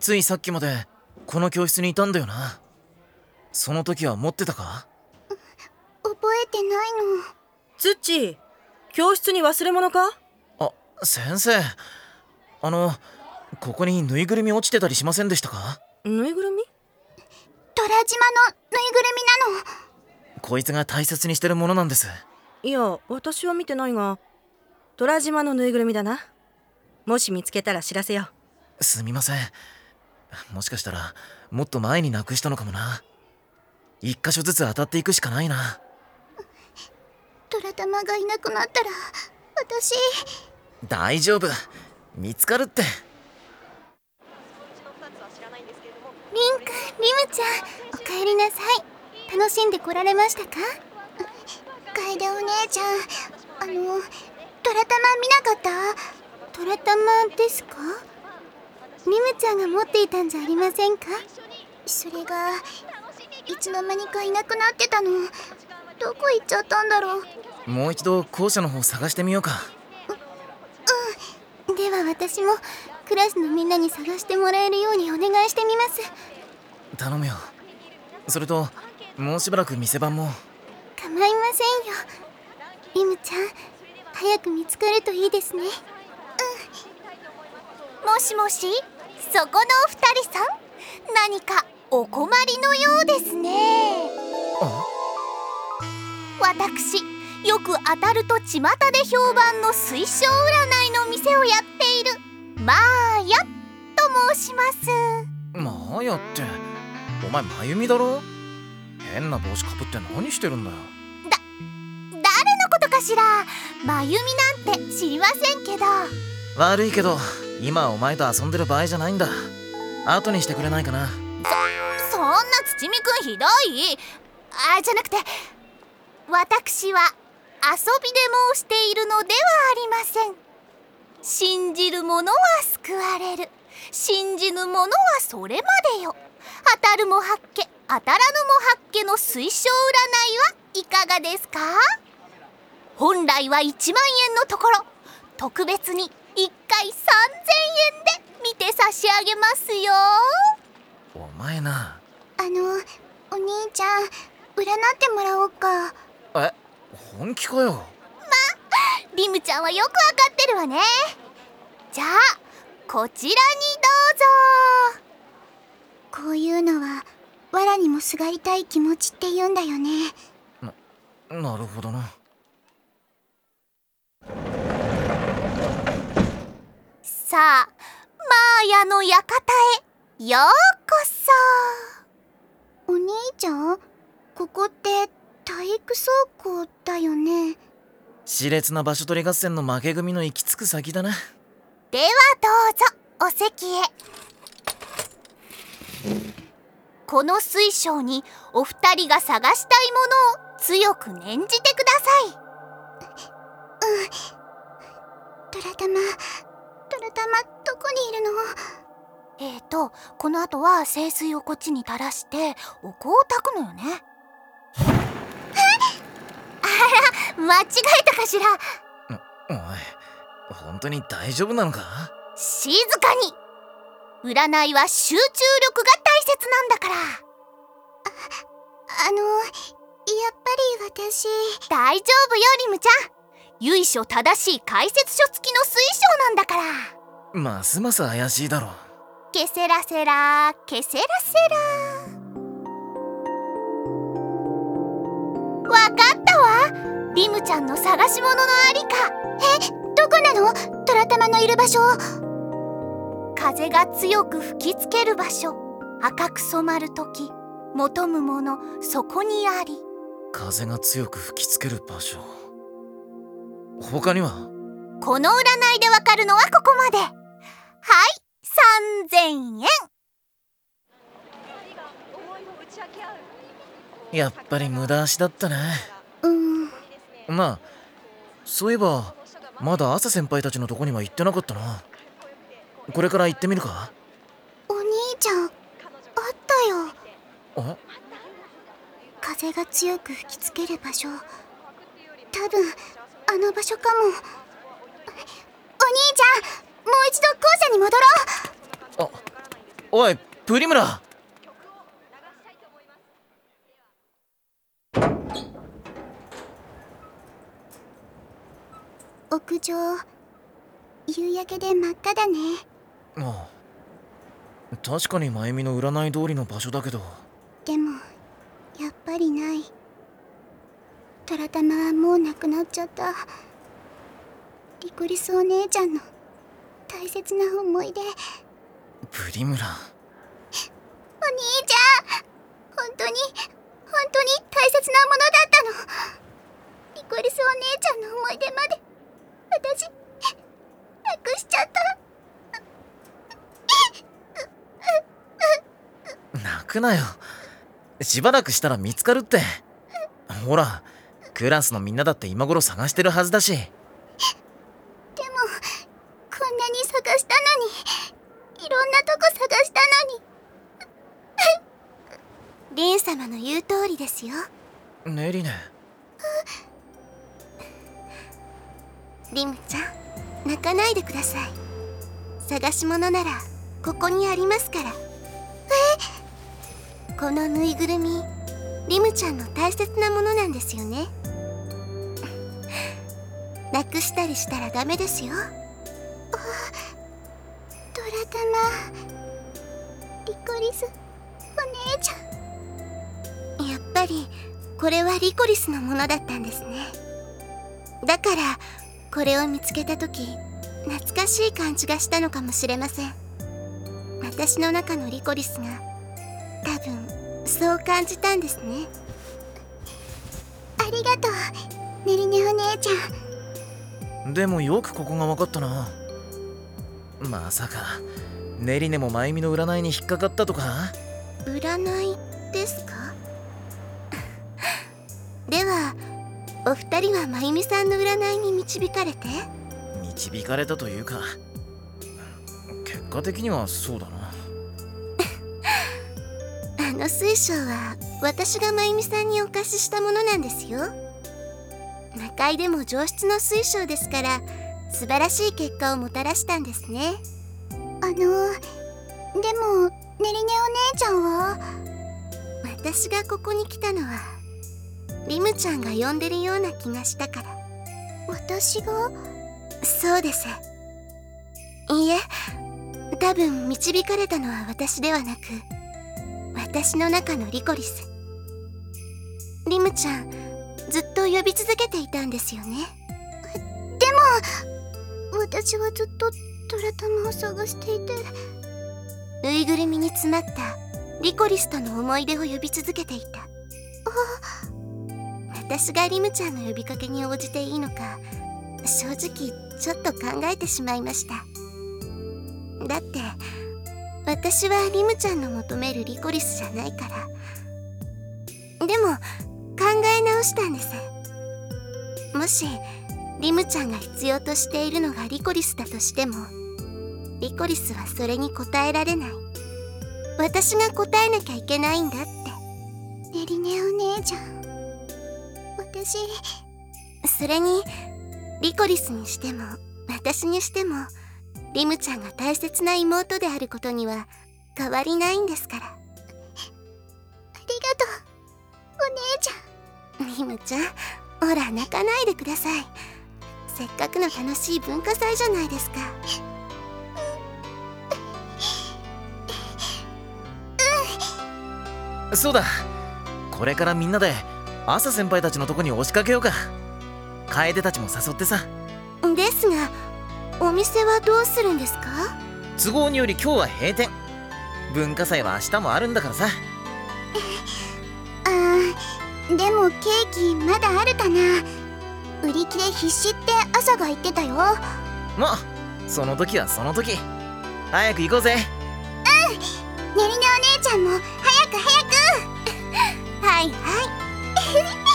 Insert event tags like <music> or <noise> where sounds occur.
ついさっきまでこの教室にいたんだよな。その時は持ってたか？覚えてないの。ツッチー教室に忘れ物か？あ先生。あのここにぬいぐるみ落ちてたりしませんでしたか？ぬいぐるみ？虎島のぬいぐるみなの。こいつが大切にしてるものなんです。いや私は見てないが虎島のぬいぐるみだな。もし見つけたら知らせよすみませんもしかしたらもっと前になくしたのかもな。一箇所ずつ当たっていくしかないな。虎玉がいなくなったら私。大丈夫。見つかるって。リンクリムちゃんおかえりなさい。楽しんでこられましたか？楓お姉ちゃんあの虎玉見なかった？虎玉ですか？リムちゃんが持っていたんじゃありませんか？それがいつの間にかいなくなってたの。どこ行っちゃったんだろう？もう一度校舎の方探してみようか。では私もクラスのみんなに探してもらえるようにお願いしてみます。頼むよ。それともうしばらく店番も。構いませんよ。リムちゃん早く見つかるといいですね。うん。もしもし？そこのお二人さん何かお困りのようですね。あ？私よく当たると巷で評判の水晶占いの店をやっているマーヤと申します。マーヤってお前真由美だろ？変な帽子かぶって何してるんだよ。誰のことかしら？真由美なんて知りませんけど。悪いけど今お前と遊んでる場合じゃないんだ。後にしてくれないかな。そんな土見くんひどい？あじゃなくて私は遊びで申しているのではありません。信じる者は救われる。信じぬ者はそれまでよ。当たるも八家当たらぬも八家の水晶占いはいかがですか？本来は1万円のところ。特別に1回3000円で見て差し上げますよ。お前な。あのお兄ちゃん占ってもらおうか。え本気かよ。リムちゃんはよくわかってるわね。じゃあこちらにどうぞ。こういうのは藁にもすがりたい気持ちって言うんだよね。なるほどなさあマーヤの館へようこそ。お兄ちゃんここって体育倉庫だよね。熾烈な場所取り合戦の負け組の行き着く先だな。ではどうぞお席へ。この水晶にお二人が探したいものを強く念じてください。うん。トラタマトラタマどこにいるの？えーとこの後は清水をこっちに垂らしてお香を焚くのよね。あら間違えたかしら？おい本当に大丈夫なのか？静かに。占いは集中力が大切なんだから。ああのやっぱり私。大丈夫よリムちゃん由緒正しい解説書付きの水晶なんだから。ますます怪しいだろケセラセラケセラセラ。わかったわ。リムちゃんの探し物のありか。えどこなの？トラタマのいる場所。風が強く吹きつける場所。赤く染まる時。求むものそこにあり。風が強く吹きつける場所他には？この占いでわかるのはここまで。はい3000円。やっぱり無駄足だったね。うん。なあそういえばまだ朝先輩たちのとこには行ってなかったな。これから行ってみるか？お兄ちゃんあったよ。あ？風が強く吹きつける場所。多分あの場所かも。お兄ちゃんもう一度校舎に戻ろう。あおいプリムラ。屋上夕焼けで真っ赤だね。ああ。確かに真由美の占い通りの場所だけど。でもやっぱりない虎玉はもう亡くなっちゃった。リコリスお姉ちゃんの大切な思い出。お兄プリムラちゃん！本当に？本当に大切なものだったの？リコリスお姉ちゃんの思い出まで。私なくしちゃった。泣くなよ。しばらくしたら見つかるって。ほらクラスのみんなだって今頃探してるはずだし。でもこんなに探したのに。いろんなとこ探したのに。<laughs> リン様の言う通りですよ。ネリネ。リムちゃん泣かないでください。探し物ならここにありますから。え？このぬいぐるみリムちゃんの大切なものなんですよねなくしたりしたらダメですよ。ドラタマリコリス。お姉ちゃん。やっぱりこれはリコリスのものだったんですね。だからこれを見つけた時懐かしい感じがしたのかもしれません。私の中のリコリスが多分そう感じたんですね。ありがとうねりねお姉ちゃんでもよくここが分かったな。まさかネリネも真由美の占いに引っかかったとか？占いですか？<laughs> ではお二人はまゆみさんの占いに導かれて？導かれたというか結果的にはそうだな。<laughs> あの水晶は私がまゆみさんにお貸ししたものなんですよ。魔界でも上質の水晶ですから素晴らしい結果をもたらしたんですね。あのでもねりねお姉ちゃんは？私がここに来たのはリムちゃんが呼んでるような気がしたから。私が？そうです。いいえ多分導かれたのは私ではなく私の中のリコリス。リムちゃんずっと呼び続けていたんですよね。でも私はずっとトラ玉を探していて。ぬいぐるみに詰まったリコリスとの思い出を呼び続けていた。私がリムちゃんの呼びかけに応じていいのか正直ちょっと考えてしまいました。だって私はリムちゃんの求めるリコリスじゃないから。でも考え直したんです？もしリムちゃんが必要としているのがリコリスだとしてもリコリスはそれに応えられない。私が答えなきゃいけないんだって。ねりねお姉ちゃん。私。それにリコリスにしても私にしてもリムちゃんが大切な妹であることには変わりないんですからゃんリムちゃんほら泣かないでください。せっかくの楽しい文化祭じゃないですか。そうだ。これからみんなで朝先輩たちのとこに押しかけようか。楓たちも誘ってさ。ですがお店はどうするんですか？都合により今日は閉店。文化祭は明日もあるんだからさでもケーキまだあるかな。売り切れ必至って朝が言ってたよ。まあその時はその時。早く行こうぜ。ねりねお姉ちゃんも早く早く。<laughs> はいはい <laughs>